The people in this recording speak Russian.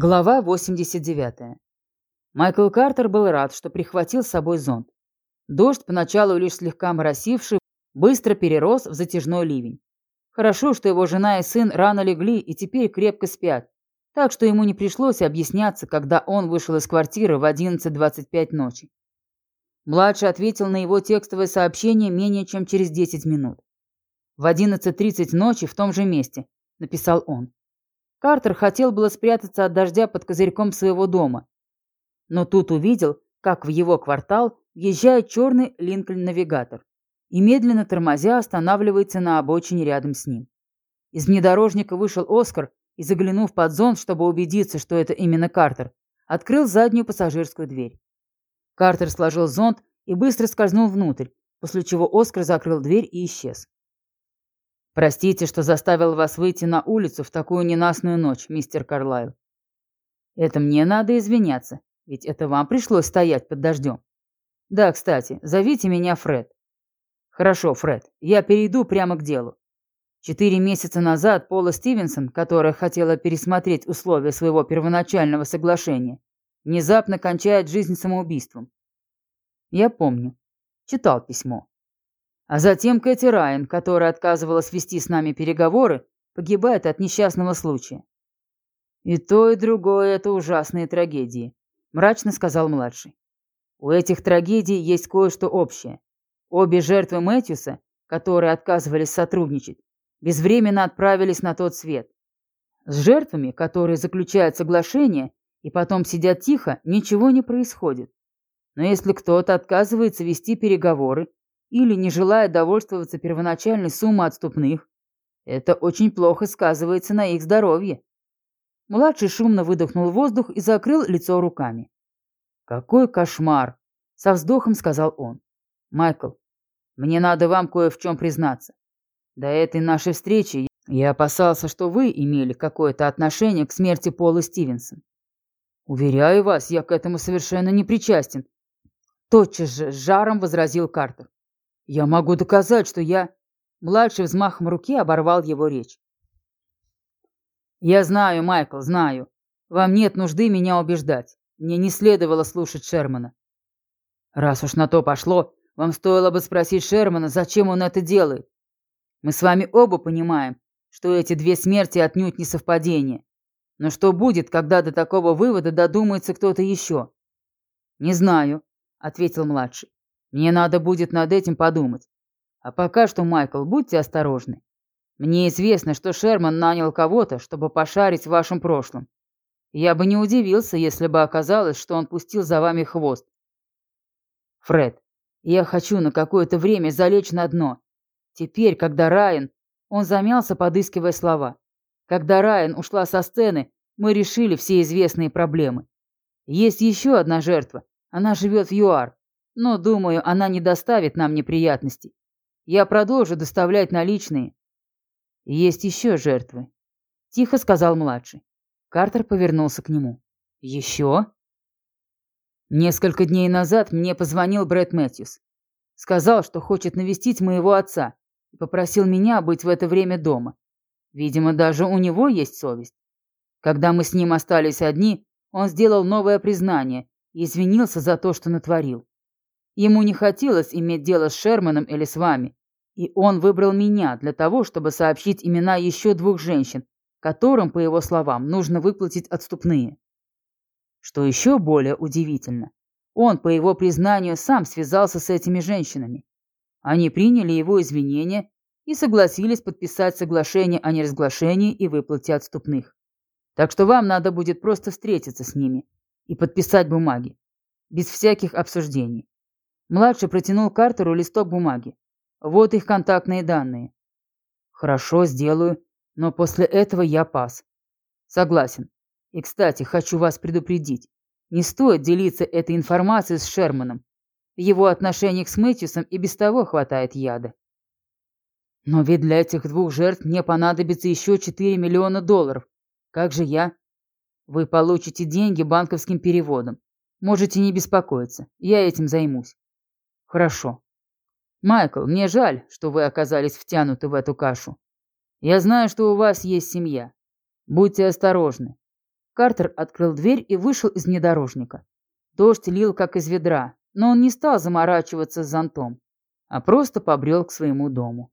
Глава 89. Майкл Картер был рад, что прихватил с собой зонт. Дождь, поначалу лишь слегка моросивший, быстро перерос в затяжной ливень. Хорошо, что его жена и сын рано легли и теперь крепко спят, так что ему не пришлось объясняться, когда он вышел из квартиры в 11.25 ночи. Младший ответил на его текстовое сообщение менее чем через 10 минут. «В 11.30 ночи в том же месте», — написал он. Картер хотел было спрятаться от дождя под козырьком своего дома. Но тут увидел, как в его квартал въезжает черный Линкольн-навигатор и медленно тормозя останавливается на обочине рядом с ним. Из внедорожника вышел Оскар и, заглянув под зонт, чтобы убедиться, что это именно Картер, открыл заднюю пассажирскую дверь. Картер сложил зонт и быстро скользнул внутрь, после чего Оскар закрыл дверь и исчез. Простите, что заставил вас выйти на улицу в такую ненастную ночь, мистер Карлайл. Это мне надо извиняться, ведь это вам пришлось стоять под дождем. Да, кстати, зовите меня Фред. Хорошо, Фред, я перейду прямо к делу. Четыре месяца назад Пола Стивенсон, которая хотела пересмотреть условия своего первоначального соглашения, внезапно кончает жизнь самоубийством. Я помню. Читал письмо. А затем Кэти Райан, которая отказывалась вести с нами переговоры, погибает от несчастного случая. И то, и другое – это ужасные трагедии, мрачно сказал младший. У этих трагедий есть кое-что общее. Обе жертвы Мэтьюса, которые отказывались сотрудничать, безвременно отправились на тот свет. С жертвами, которые заключают соглашение и потом сидят тихо, ничего не происходит. Но если кто-то отказывается вести переговоры или не желая довольствоваться первоначальной суммой отступных. Это очень плохо сказывается на их здоровье. Младший шумно выдохнул воздух и закрыл лицо руками. «Какой кошмар!» — со вздохом сказал он. «Майкл, мне надо вам кое в чем признаться. До этой нашей встречи я опасался, что вы имели какое-то отношение к смерти Пола Стивенсон. Уверяю вас, я к этому совершенно не причастен. Тотчас же с жаром возразил Картер. Я могу доказать, что я...» Младший взмахом руки оборвал его речь. «Я знаю, Майкл, знаю. Вам нет нужды меня убеждать. Мне не следовало слушать Шермана. Раз уж на то пошло, вам стоило бы спросить Шермана, зачем он это делает. Мы с вами оба понимаем, что эти две смерти отнюдь не совпадение. Но что будет, когда до такого вывода додумается кто-то еще? Не знаю, ответил младший. Мне надо будет над этим подумать. А пока что, Майкл, будьте осторожны. Мне известно, что Шерман нанял кого-то, чтобы пошарить в вашем прошлом. Я бы не удивился, если бы оказалось, что он пустил за вами хвост. Фред, я хочу на какое-то время залечь на дно. Теперь, когда Райан... Он замялся, подыскивая слова. Когда Райан ушла со сцены, мы решили все известные проблемы. Есть еще одна жертва. Она живет в ЮАР но, думаю, она не доставит нам неприятностей. Я продолжу доставлять наличные. Есть еще жертвы. Тихо сказал младший. Картер повернулся к нему. Еще? Несколько дней назад мне позвонил Брэд Мэтьюс. Сказал, что хочет навестить моего отца и попросил меня быть в это время дома. Видимо, даже у него есть совесть. Когда мы с ним остались одни, он сделал новое признание и извинился за то, что натворил. Ему не хотелось иметь дело с Шерманом или с вами, и он выбрал меня для того, чтобы сообщить имена еще двух женщин, которым, по его словам, нужно выплатить отступные. Что еще более удивительно, он, по его признанию, сам связался с этими женщинами. Они приняли его извинения и согласились подписать соглашение о неразглашении и выплате отступных. Так что вам надо будет просто встретиться с ними и подписать бумаги, без всяких обсуждений. Младший протянул Картеру листок бумаги. Вот их контактные данные. Хорошо, сделаю, но после этого я пас. Согласен. И, кстати, хочу вас предупредить. Не стоит делиться этой информацией с Шерманом. В его отношениях с Мэтьюсом и без того хватает яда. Но ведь для этих двух жертв мне понадобится еще 4 миллиона долларов. Как же я? Вы получите деньги банковским переводом. Можете не беспокоиться. Я этим займусь. Хорошо. Майкл, мне жаль, что вы оказались втянуты в эту кашу. Я знаю, что у вас есть семья. Будьте осторожны. Картер открыл дверь и вышел из внедорожника. Дождь лил, как из ведра, но он не стал заморачиваться с зонтом, а просто побрел к своему дому.